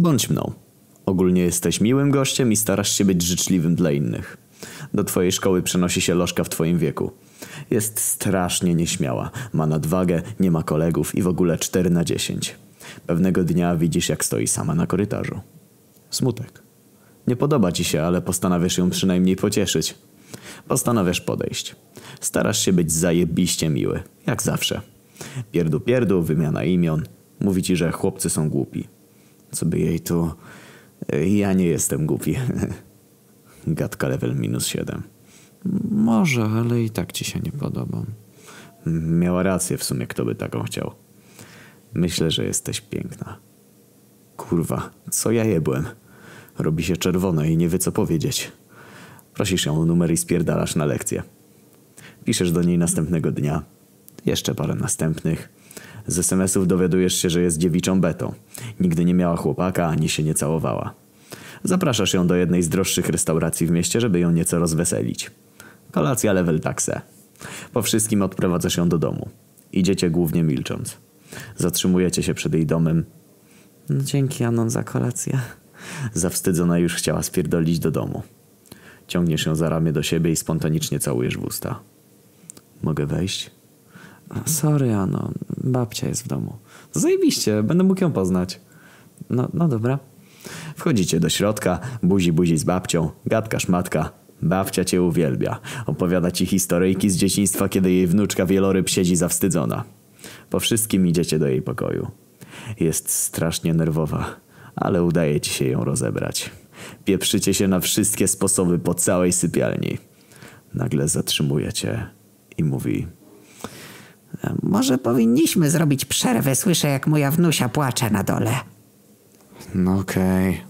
Bądź mną. Ogólnie jesteś miłym gościem i starasz się być życzliwym dla innych. Do twojej szkoły przenosi się lożka w twoim wieku. Jest strasznie nieśmiała, ma nadwagę, nie ma kolegów i w ogóle 4 na 10. Pewnego dnia widzisz jak stoi sama na korytarzu. Smutek. Nie podoba ci się, ale postanawiasz ją przynajmniej pocieszyć. Postanawiasz podejść. Starasz się być zajebiście miły, jak zawsze. Pierdu pierdu, wymiana imion. Mówi ci, że chłopcy są głupi. Co by jej tu... Ja nie jestem głupi. Gadka level minus 7. Może, ale i tak ci się nie podobam. Miała rację w sumie, kto by taką chciał. Myślę, że jesteś piękna. Kurwa, co ja jebłem? Robi się czerwone i nie wie co powiedzieć. Prosisz ją o numer i spierdalasz na lekcję. Piszesz do niej następnego dnia. Jeszcze parę następnych. Z SMS-ów dowiadujesz się, że jest dziewiczą betą. Nigdy nie miała chłopaka, ani się nie całowała. Zapraszasz ją do jednej z droższych restauracji w mieście, żeby ją nieco rozweselić. Kolacja level takse. Po wszystkim odprowadzasz ją do domu. Idziecie głównie milcząc. Zatrzymujecie się przed jej domem. No, dzięki Anon za kolację. Zawstydzona już chciała spierdolić do domu. Ciągniesz ją za ramię do siebie i spontanicznie całujesz w usta. Mogę wejść? Sorry Ano, babcia jest w domu. Zajebiście, będę mógł ją poznać. No, no dobra. Wchodzicie do środka, buzi buzi z babcią, gadka szmatka. Babcia cię uwielbia. Opowiada ci historyjki z dzieciństwa, kiedy jej wnuczka wieloryb siedzi zawstydzona. Po wszystkim idziecie do jej pokoju. Jest strasznie nerwowa, ale udaje ci się ją rozebrać. Pieprzycie się na wszystkie sposoby po całej sypialni. Nagle zatrzymuje cię i mówi... Może powinniśmy zrobić przerwę. Słyszę, jak moja wnusia płacze na dole. No okej.